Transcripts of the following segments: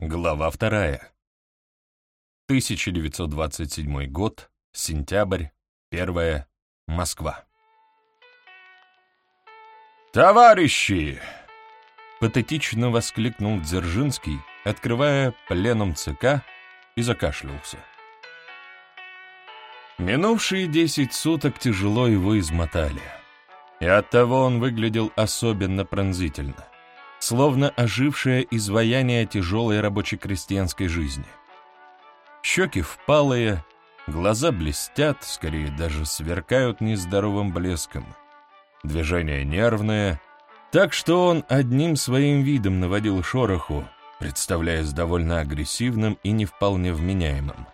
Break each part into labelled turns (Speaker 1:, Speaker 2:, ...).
Speaker 1: Глава вторая. 1927 год, сентябрь, 1 Москва. «Товарищи!» — патетично воскликнул Дзержинский, открывая пленум ЦК, и закашлялся. Минувшие десять суток тяжело его измотали, и оттого он выглядел особенно пронзительно — словно ожившее изваяние тяжелой рабоче-крестьянской жизни. Щеки впалые, глаза блестят, скорее даже сверкают нездоровым блеском. Движение нервное, так что он одним своим видом наводил шороху, представляясь довольно агрессивным и не вполне вменяемым.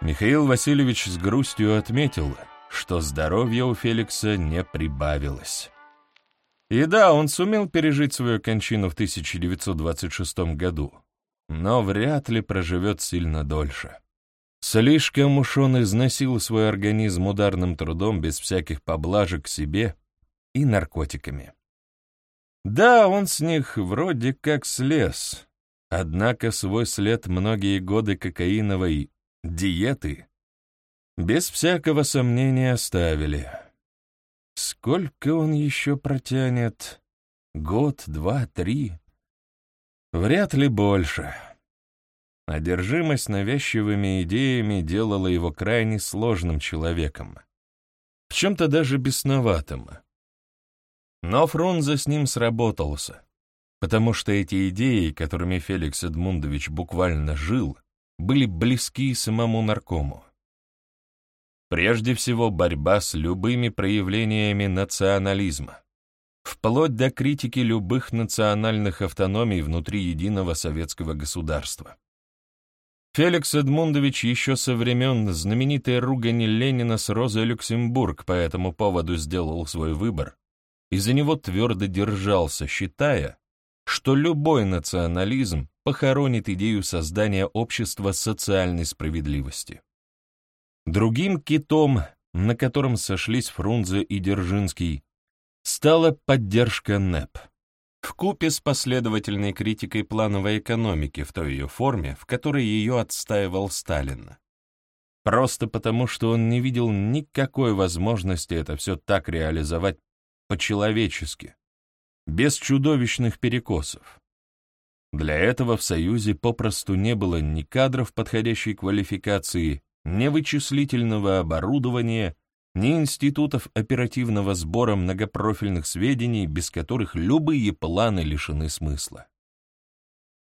Speaker 1: Михаил Васильевич с грустью отметил, что здоровье у Феликса не прибавилось. И да, он сумел пережить свою кончину в 1926 году, но вряд ли проживет сильно дольше. Слишком уж он износил свой организм ударным трудом без всяких поблажек себе и наркотиками. Да, он с них вроде как слез, однако свой след многие годы кокаиновой диеты без всякого сомнения оставили. Сколько он еще протянет? Год, два, три? Вряд ли больше. Одержимость навязчивыми идеями делала его крайне сложным человеком, в чем-то даже бесноватым. Но Фрунзе с ним сработался, потому что эти идеи, которыми Феликс Эдмундович буквально жил, были близки самому наркому. Прежде всего, борьба с любыми проявлениями национализма, вплоть до критики любых национальных автономий внутри единого советского государства. Феликс Эдмундович еще со времен знаменитой ругани Ленина с Розой Люксембург по этому поводу сделал свой выбор и за него твердо держался, считая, что любой национализм похоронит идею создания общества социальной справедливости. Другим китом, на котором сошлись Фрунзе и Держинский, стала поддержка НЭП. Вкупе с последовательной критикой плановой экономики в той ее форме, в которой ее отстаивал Сталин. Просто потому, что он не видел никакой возможности это все так реализовать по-человечески, без чудовищных перекосов. Для этого в Союзе попросту не было ни кадров подходящей квалификации, ни вычислительного оборудования, ни институтов оперативного сбора многопрофильных сведений, без которых любые планы лишены смысла.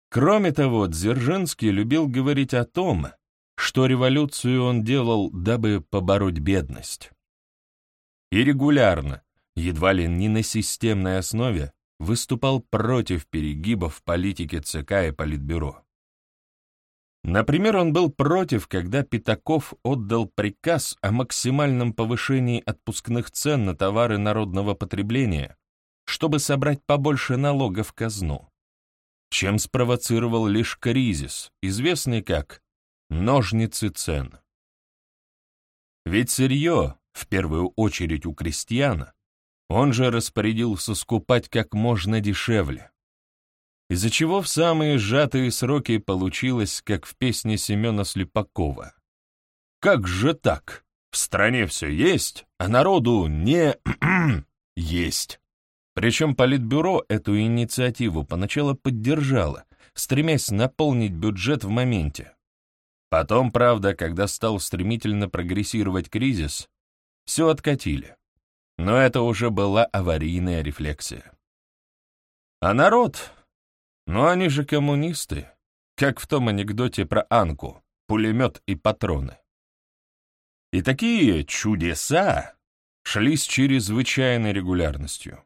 Speaker 1: Кроме того, Дзержинский любил говорить о том, что революцию он делал, дабы побороть бедность. И регулярно, едва ли не на системной основе, выступал против перегибов в политике ЦК и Политбюро. Например, он был против, когда Пятаков отдал приказ о максимальном повышении отпускных цен на товары народного потребления, чтобы собрать побольше налогов в казну, чем спровоцировал лишь кризис, известный как «ножницы цен». Ведь сырье, в первую очередь у крестьян, он же распорядился скупать как можно дешевле, из-за чего в самые сжатые сроки получилось, как в песне Семена Слепакова. «Как же так? В стране все есть, а народу не есть». Причем Политбюро эту инициативу поначалу поддержало, стремясь наполнить бюджет в моменте. Потом, правда, когда стал стремительно прогрессировать кризис, все откатили. Но это уже была аварийная рефлексия. А народ, но они же коммунисты, как в том анекдоте про Анку, пулемет и патроны. И такие чудеса шли с чрезвычайной регулярностью.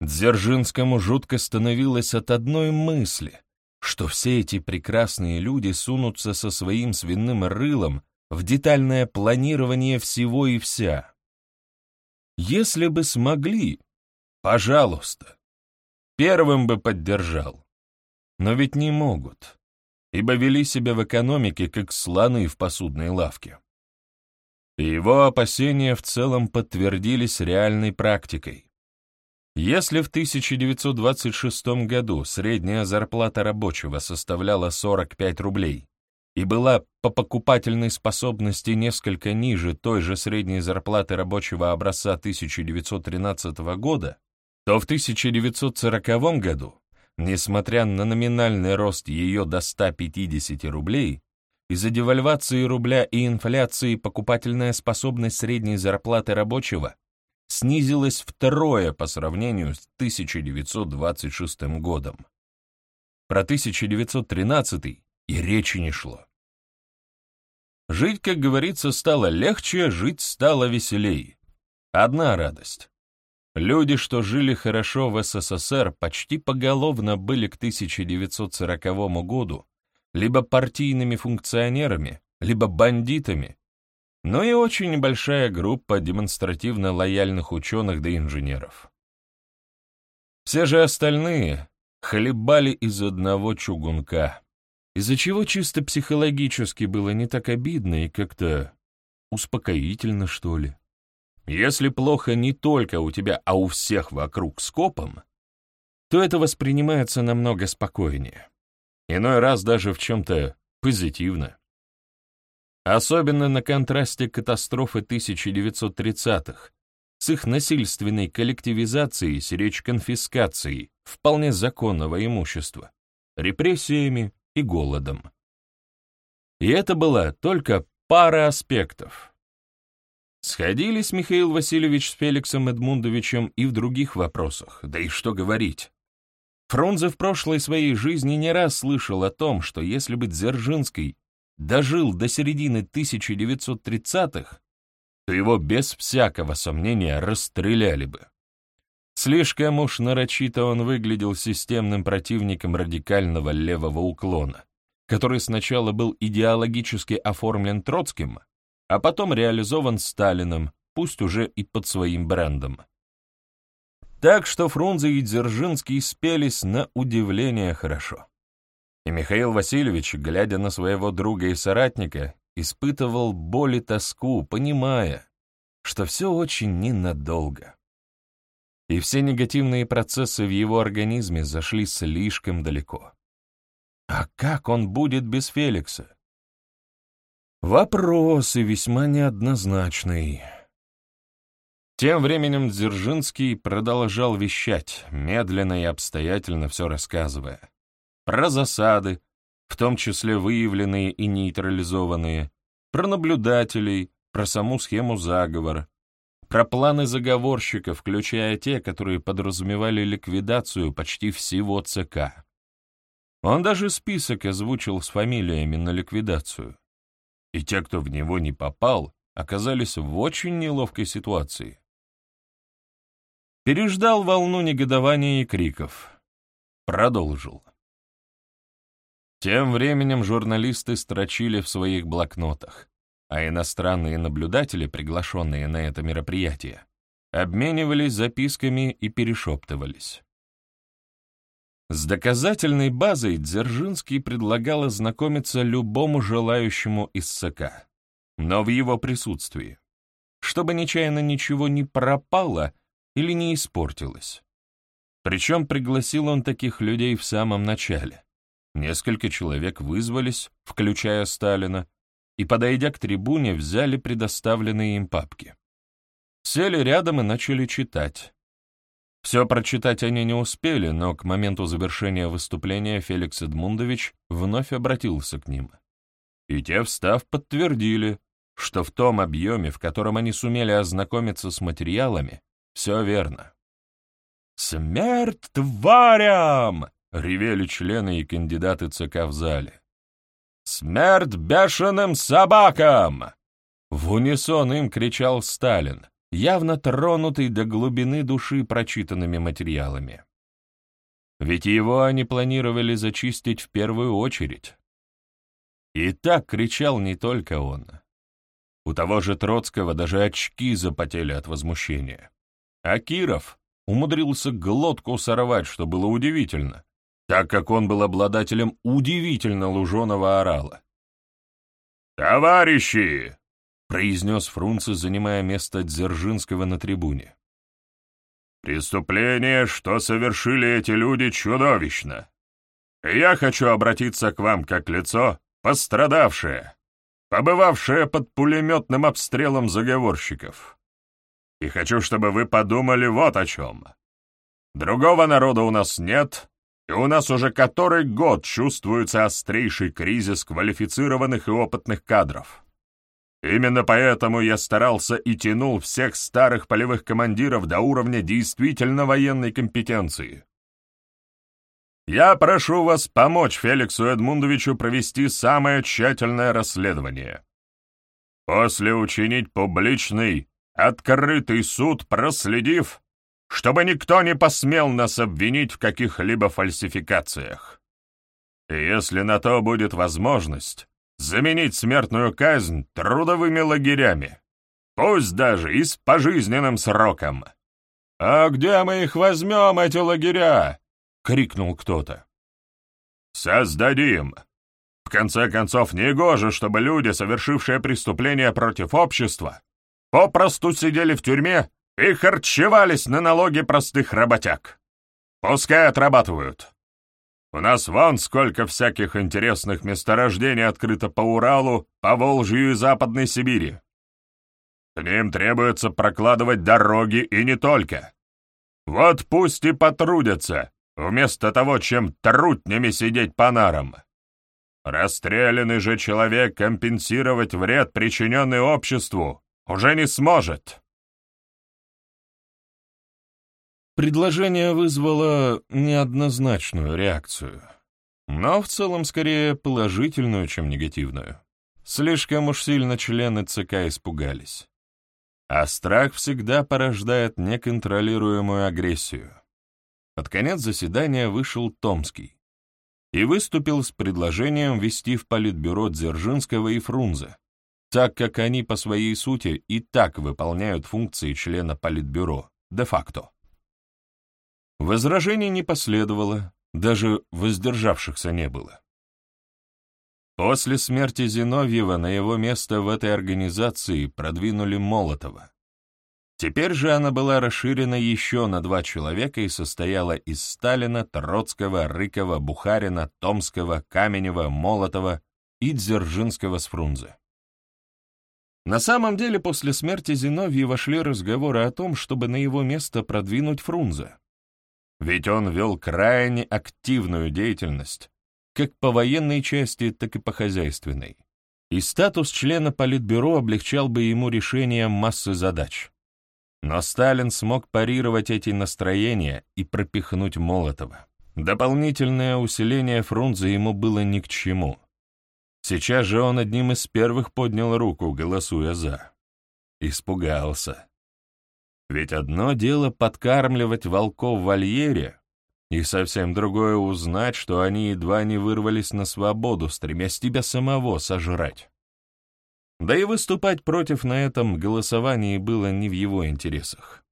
Speaker 1: Дзержинскому жутко становилось от одной мысли, что все эти прекрасные люди сунутся со своим свиным рылом в детальное планирование всего и вся. Если бы смогли, пожалуйста, первым бы поддержал. Но ведь не могут, ибо вели себя в экономике, как слоны в посудной лавке. И его опасения в целом подтвердились реальной практикой. Если в 1926 году средняя зарплата рабочего составляла 45 рублей и была по покупательной способности несколько ниже той же средней зарплаты рабочего образца 1913 года, то в 1940 году, несмотря на номинальный рост ее до 150 рублей, из-за девальвации рубля и инфляции покупательная способность средней зарплаты рабочего снизилась втрое по сравнению с 1926 годом. Про 1913 и речи не шло. Жить, как говорится, стало легче, жить стало веселей. Одна радость. Люди, что жили хорошо в СССР, почти поголовно были к 1940 году либо партийными функционерами, либо бандитами, но и очень небольшая группа демонстративно лояльных ученых да инженеров. Все же остальные хлебали из одного чугунка из-за чего чисто психологически было не так обидно и как-то успокоительно, что ли. Если плохо не только у тебя, а у всех вокруг скопом, то это воспринимается намного спокойнее. Иной раз даже в чем-то позитивно. Особенно на контрасте катастрофы 1930-х, с их насильственной коллективизацией речь конфискацией вполне законного имущества, репрессиями и голодом. И это была только пара аспектов. Сходились Михаил Васильевич с Феликсом Эдмундовичем и в других вопросах, да и что говорить. Фрунзе в прошлой своей жизни не раз слышал о том, что если бы Дзержинский дожил до середины 1930-х, то его без всякого сомнения расстреляли бы. Слишком уж нарочито он выглядел системным противником радикального левого уклона, который сначала был идеологически оформлен Троцким, а потом реализован Сталиным, пусть уже и под своим брендом. Так что Фрунзе и Дзержинский спелись на удивление хорошо. И Михаил Васильевич, глядя на своего друга и соратника, испытывал боль и тоску, понимая, что все очень ненадолго и все негативные процессы в его организме зашли слишком далеко. А как он будет без Феликса? Вопросы весьма неоднозначный. Тем временем Дзержинский продолжал вещать, медленно и обстоятельно все рассказывая. Про засады, в том числе выявленные и нейтрализованные, про наблюдателей, про саму схему заговора, про планы заговорщиков, включая те, которые подразумевали ликвидацию почти всего ЦК. Он даже список озвучил с фамилиями на ликвидацию. И те, кто в него не попал, оказались в очень неловкой ситуации. Переждал волну негодования и криков. Продолжил. Тем временем журналисты строчили в своих блокнотах а иностранные наблюдатели, приглашенные на это мероприятие, обменивались записками и перешептывались. С доказательной базой Дзержинский предлагал ознакомиться любому желающему из СК, но в его присутствии, чтобы нечаянно ничего не пропало или не испортилось. Причем пригласил он таких людей в самом начале. Несколько человек вызвались, включая Сталина, и, подойдя к трибуне, взяли предоставленные им папки. Сели рядом и начали читать. Все прочитать они не успели, но к моменту завершения выступления Феликс Эдмундович вновь обратился к ним. И те, встав, подтвердили, что в том объеме, в котором они сумели ознакомиться с материалами, все верно. «Смерть тварям!» — ревели члены и кандидаты ЦК в зале. «Смерть бешеным собакам!» В унисон им кричал Сталин, явно тронутый до глубины души прочитанными материалами. Ведь его они планировали зачистить в первую очередь. И так кричал не только он. У того же Троцкого даже очки запотели от возмущения. А Киров умудрился глотку сорвать, что было удивительно, так как он был обладателем удивительно луженого орала. «Товарищи!» — произнес Фрунзе, занимая место Дзержинского на трибуне. Преступление, что совершили эти люди, чудовищно. Я хочу обратиться к вам как лицо, пострадавшее, побывавшее под пулеметным обстрелом заговорщиков. И хочу, чтобы вы подумали вот о чем. Другого народа у нас нет, и у нас уже который год чувствуется острейший кризис квалифицированных и опытных кадров. Именно поэтому я старался и тянул всех старых полевых командиров до уровня действительно военной компетенции. Я прошу вас помочь Феликсу Эдмундовичу провести самое тщательное расследование. После учинить публичный, открытый суд, проследив, чтобы никто не посмел нас обвинить в каких-либо фальсификациях. И если на то будет возможность, заменить смертную казнь трудовыми лагерями, пусть даже и с пожизненным сроком. «А где мы их возьмем, эти лагеря?» — крикнул кто-то. «Создадим. В конце концов, негоже, чтобы люди, совершившие преступления против общества, попросту сидели в тюрьме и харчевались на налоги простых работяг. Пускай отрабатывают. У нас вон сколько всяких интересных месторождений открыто по Уралу, по Волжью и Западной Сибири. К ним требуется прокладывать дороги и не только. Вот пусть и потрудятся, вместо того, чем трутнями сидеть по нарам. Расстрелянный же человек компенсировать вред, причиненный обществу, уже не сможет.
Speaker 2: Предложение вызвало неоднозначную реакцию, но в целом скорее положительную, чем негативную. Слишком уж сильно члены ЦК испугались. А страх всегда порождает неконтролируемую агрессию. Под конец заседания вышел Томский и выступил с предложением ввести в Политбюро Дзержинского и Фрунзе, так как они по своей сути и так выполняют функции члена Политбюро, де-факто. Возражений не последовало, даже воздержавшихся не было. После смерти Зиновьева на его место в этой организации продвинули Молотова. Теперь же она была расширена еще на два человека и состояла из Сталина, Троцкого, Рыкова, Бухарина, Томского, Каменева, Молотова и Дзержинского с Фрунзе. На самом деле после смерти Зиновьева шли разговоры о том, чтобы на его место продвинуть Фрунзе ведь он вел крайне активную деятельность, как по военной части, так и по хозяйственной. И статус члена Политбюро облегчал бы ему решение массы задач. Но Сталин смог парировать эти настроения и пропихнуть Молотова. Дополнительное усиление Фрунзе ему было ни к чему. Сейчас же он одним из первых поднял руку, голосуя «за». Испугался. Ведь одно дело подкармливать волков в вольере, и совсем другое узнать, что они едва не вырвались на свободу, стремясь тебя самого сожрать. Да и выступать против на этом голосовании было не в его интересах.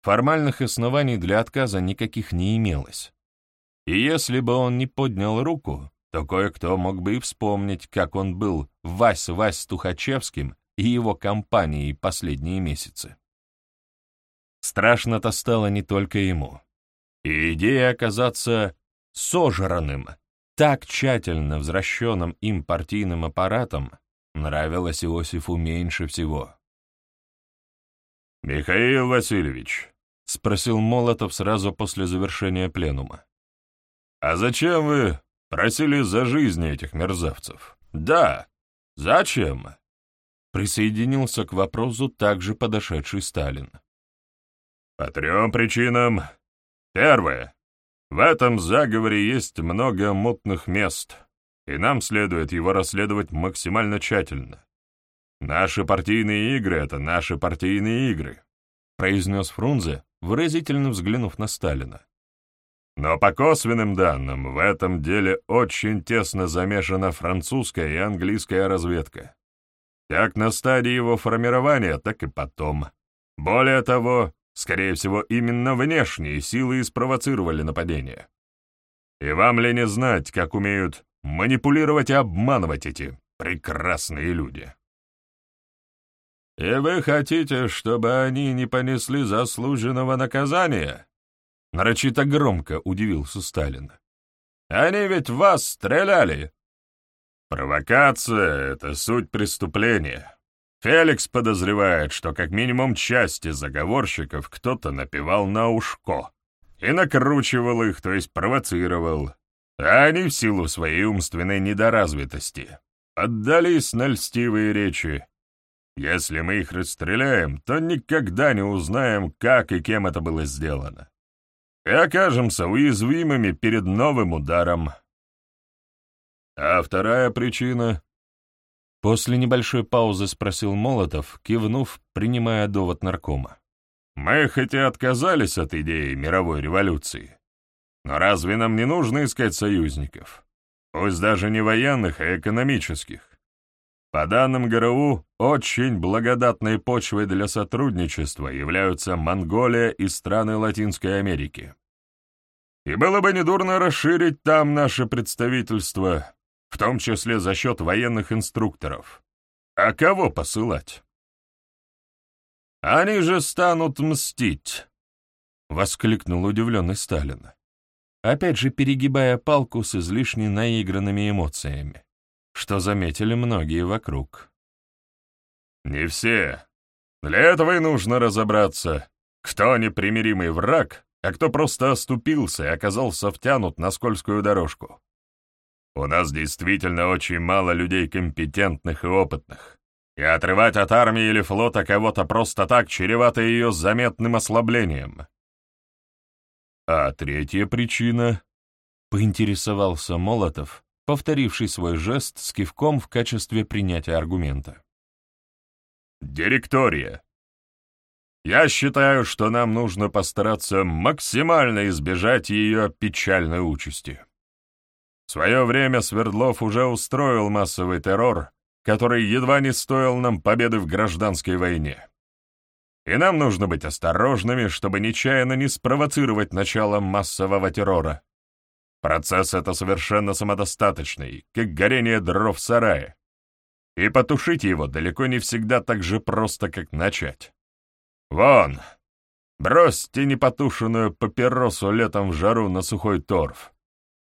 Speaker 2: Формальных оснований для отказа никаких не имелось. И если бы он не поднял руку, то кое-кто мог бы и вспомнить, как он был Вась-Вась Тухачевским и его компанией последние месяцы. Страшно-то стало не только ему. И идея оказаться сожранным, так тщательно взращенным им партийным аппаратом, нравилась Иосифу меньше всего.
Speaker 1: «Михаил Васильевич», — спросил Молотов сразу после завершения пленума, «а зачем вы просили за жизни этих мерзавцев?» «Да, зачем?» Присоединился к вопросу также подошедший Сталин. По трем причинам. Первое. В этом заговоре есть много мутных мест, и нам следует его расследовать максимально тщательно. Наши партийные игры — это наши партийные игры, произнес Фрунзе, выразительно взглянув на Сталина. Но по косвенным данным в этом деле очень тесно замешана французская и английская разведка. Как на стадии его формирования, так и потом. Более того, Скорее всего, именно внешние силы и спровоцировали нападение. И вам ли не знать, как умеют манипулировать и обманывать эти прекрасные люди?
Speaker 2: «И вы хотите, чтобы они не понесли заслуженного наказания?» Нарочито громко удивился Сталин. «Они ведь вас стреляли!» «Провокация — это суть преступления. Феликс подозревает, что как минимум части заговорщиков кто-то напевал на ушко и накручивал их, то есть провоцировал, а они в силу своей умственной недоразвитости отдались на льстивые речи. Если мы их расстреляем, то никогда не узнаем, как и кем это было сделано. И окажемся уязвимыми перед новым ударом. А вторая причина? После небольшой паузы спросил Молотов, кивнув, принимая довод наркома. Мы хоть и отказались от идеи мировой революции, но разве нам не нужно искать союзников? Пусть даже не военных, а экономических. По данным ГРУ, очень благодатной почвой для сотрудничества являются Монголия и страны Латинской Америки. И было бы недурно расширить там наше представительство, в том числе за счет военных инструкторов. А кого посылать? «Они же станут мстить!» — воскликнул удивленный Сталин, опять же перегибая палку с излишне наигранными эмоциями что заметили многие вокруг. «Не все. Для этого и нужно разобраться, кто непримиримый враг, а кто просто оступился и оказался втянут на скользкую дорожку. У нас действительно очень мало людей компетентных и опытных, и отрывать от армии или флота кого-то просто так чревато ее заметным ослаблением». А третья причина — поинтересовался Молотов, повторивший свой жест с кивком в качестве принятия аргумента. «Директория. Я считаю, что нам нужно постараться максимально избежать ее печальной участи. В свое время Свердлов уже устроил массовый террор, который едва не стоил нам победы в гражданской войне. И нам нужно быть осторожными, чтобы нечаянно не спровоцировать начало массового террора. Процесс это совершенно самодостаточный, как горение дров в сарае. И потушить его далеко не всегда так же просто, как начать. Вон, бросьте непотушенную папиросу летом в жару на сухой торф,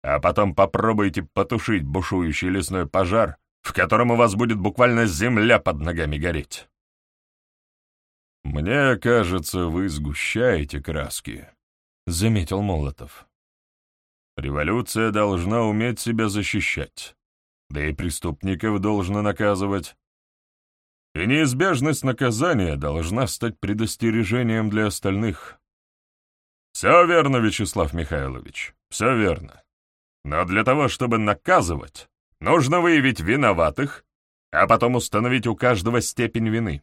Speaker 2: а потом попробуйте потушить бушующий лесной пожар, в котором у вас будет буквально земля под ногами гореть. «Мне кажется, вы сгущаете краски», — заметил Молотов. Революция должна уметь себя защищать, да и преступников должна наказывать. И неизбежность наказания должна стать предостережением для остальных. Все верно, Вячеслав Михайлович, все верно. Но для того, чтобы наказывать, нужно выявить виноватых, а потом установить у каждого степень вины.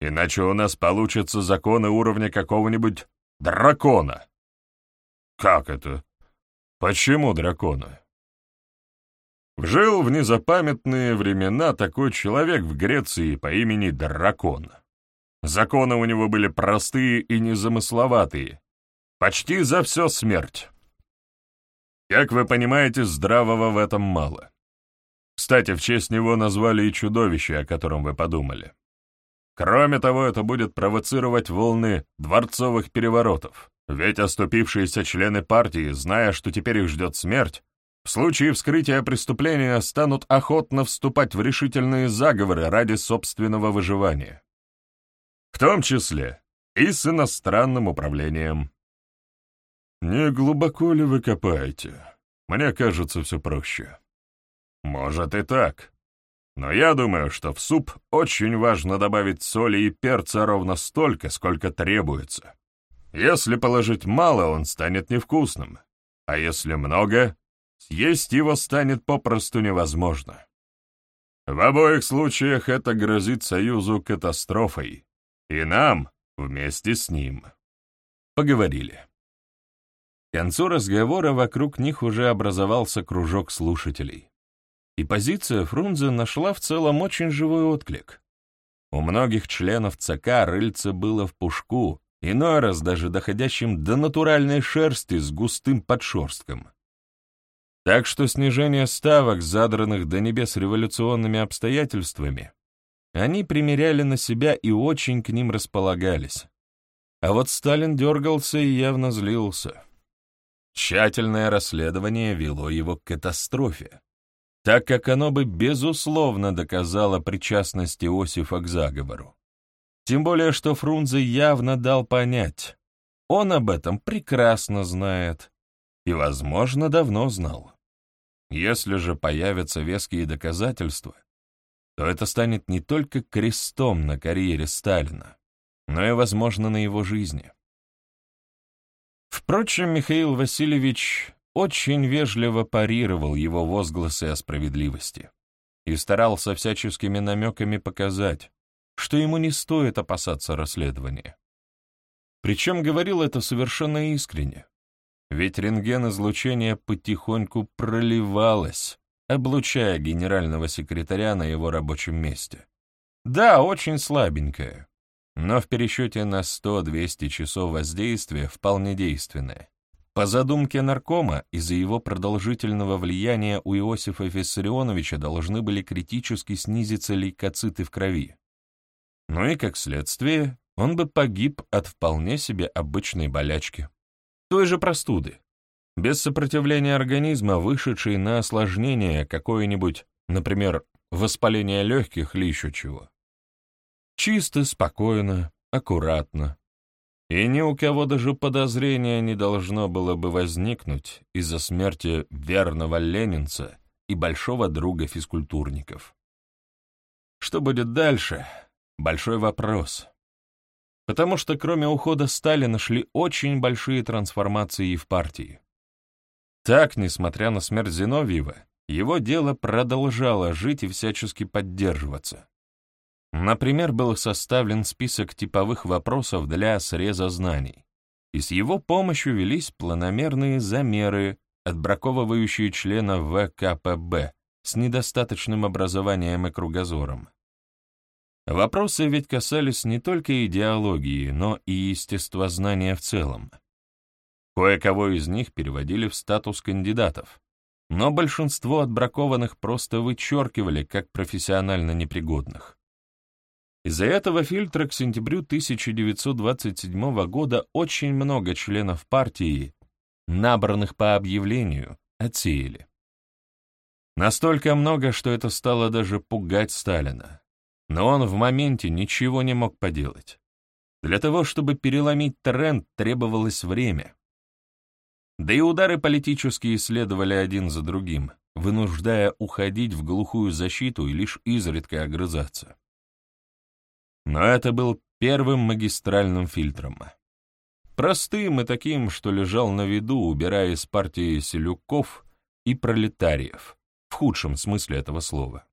Speaker 2: Иначе у нас получатся законы уровня какого-нибудь дракона. Как это? Почему дракона? Жил в незапамятные времена такой человек в Греции по имени Дракон. Законы у него были простые и незамысловатые. Почти за все смерть. Как вы понимаете, здравого в этом мало. Кстати, в честь него назвали и чудовище, о котором вы подумали. Кроме того, это будет провоцировать волны дворцовых переворотов. Ведь оступившиеся члены партии, зная, что теперь их ждет смерть, в случае вскрытия преступления станут охотно вступать в решительные заговоры ради собственного выживания. В том числе и с иностранным управлением. Не глубоко ли вы копаете? Мне кажется, все проще. Может и так. Но я думаю, что в суп очень важно добавить соли и перца ровно столько, сколько требуется. Если положить мало, он станет невкусным, а если много, съесть его станет попросту невозможно. В обоих случаях это грозит Союзу катастрофой, и нам вместе с ним. Поговорили. Концу разговора вокруг них уже образовался кружок слушателей. И позиция Фрунзе нашла в целом очень живой отклик. У многих членов ЦК рыльце было в пушку, иной раз даже доходящим до натуральной шерсти с густым подшерстком. Так что снижение ставок, задранных до небес революционными обстоятельствами,
Speaker 1: они примеряли на себя и очень к ним располагались. А вот Сталин дергался и явно злился. Тщательное расследование вело его к катастрофе, так как оно бы безусловно доказало причастность Иосифа к заговору. Тем более, что Фрунзе явно дал понять, он об этом прекрасно знает и, возможно, давно знал. Если же появятся веские доказательства, то это станет не только крестом на карьере Сталина, но и, возможно, на его жизни. Впрочем, Михаил Васильевич очень вежливо парировал его возгласы о справедливости и старался всяческими намеками показать, что ему не стоит опасаться расследования. Причем говорил это совершенно искренне, ведь рентген-излучение потихоньку проливалось, облучая генерального секретаря на его рабочем месте. Да, очень слабенькое, но в пересчете на 100-200 часов воздействия вполне действенное. По задумке наркома, из-за его продолжительного влияния у Иосифа Виссарионовича должны были критически снизиться лейкоциты в крови. Ну и, как следствие, он бы погиб от вполне себе обычной болячки той же простуды, без сопротивления организма, вышедшей на осложнение какое-нибудь, например, воспаление легких или еще чего. Чисто, спокойно, аккуратно. И ни у кого даже подозрения не должно было бы возникнуть из-за смерти верного ленинца и большого друга физкультурников. Что будет дальше? Большой вопрос потому что кроме ухода Сталина шли очень большие трансформации и в партии. Так, несмотря на смерть Зиновьева, его дело продолжало жить и всячески поддерживаться. Например, был составлен список типовых вопросов для среза знаний, и с его помощью велись планомерные замеры, отбраковывающие члена ВКПБ с недостаточным образованием и кругозором. Вопросы ведь касались не только идеологии, но и естествознания в целом. Кое-кого из них переводили в статус кандидатов, но большинство отбракованных просто вычеркивали как профессионально непригодных. Из-за этого фильтра к сентябрю 1927 года очень много членов партии, набранных по объявлению, отсеяли. Настолько много, что это стало даже пугать Сталина. Но он в моменте ничего не мог поделать. Для того, чтобы переломить тренд, требовалось время. Да и удары политические следовали один за другим, вынуждая уходить в глухую защиту и лишь изредка огрызаться. Но это был первым магистральным фильтром. Простым и таким, что лежал на виду, убирая из партии селюков и пролетариев, в худшем смысле этого слова.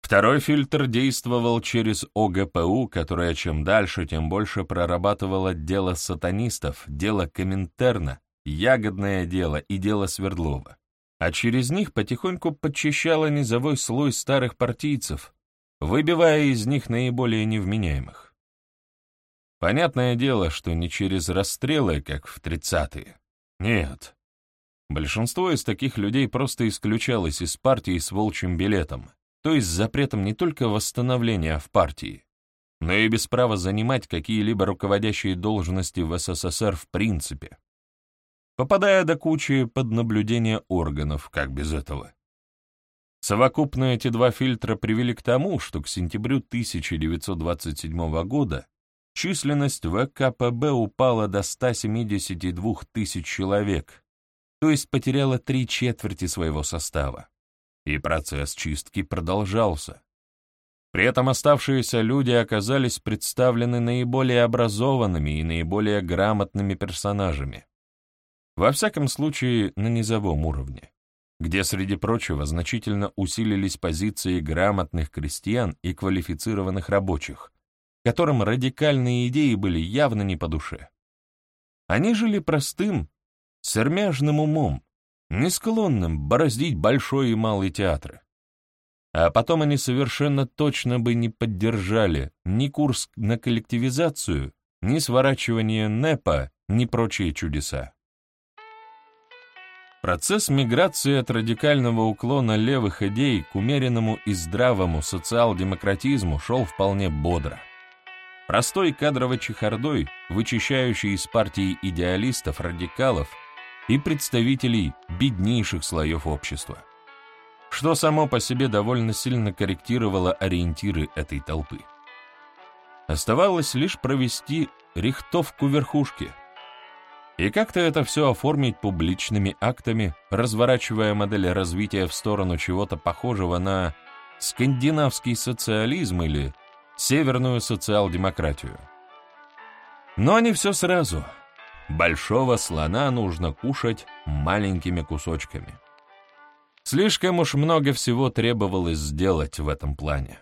Speaker 1: Второй фильтр действовал через ОГПУ, которая чем дальше, тем больше прорабатывала дело сатанистов, дело Коминтерна, ягодное дело и дело Свердлова. А через них потихоньку подчищала низовой слой старых партийцев, выбивая из них наиболее невменяемых. Понятное дело, что не через расстрелы, как в тридцатые. Нет. Большинство из таких людей просто исключалось из партии с волчьим билетом, то есть запретом не только восстановления в партии, но и без права занимать какие-либо руководящие должности в СССР в принципе, попадая до кучи под наблюдение органов, как без этого. Совокупно эти два фильтра привели к тому, что к сентябрю 1927 года численность ВКПБ упала до 172 тысяч человек, то есть потеряла три четверти своего состава и процесс чистки продолжался. При этом оставшиеся люди оказались представлены наиболее образованными и наиболее грамотными персонажами. Во всяком случае, на низовом уровне, где, среди прочего, значительно усилились позиции грамотных крестьян и квалифицированных рабочих, которым радикальные идеи были явно не по душе. Они жили простым, сермяжным умом, не склонным бороздить большой и малый театры. А потом они совершенно точно бы не поддержали ни курс на коллективизацию, ни сворачивание НЭПа, ни прочие чудеса. Процесс миграции от радикального уклона левых идей к умеренному и здравому социал-демократизму шел вполне бодро. Простой кадровой чехардой, вычищающий из партии идеалистов, радикалов и представителей беднейших слоев общества, что само по себе довольно сильно корректировало ориентиры этой толпы. Оставалось лишь провести рихтовку верхушки – и как-то это все оформить публичными актами, разворачивая модель развития в сторону чего-то похожего на скандинавский социализм или северную социал-демократию. Но не все сразу. Большого слона нужно кушать маленькими кусочками. Слишком уж много всего требовалось сделать в этом плане.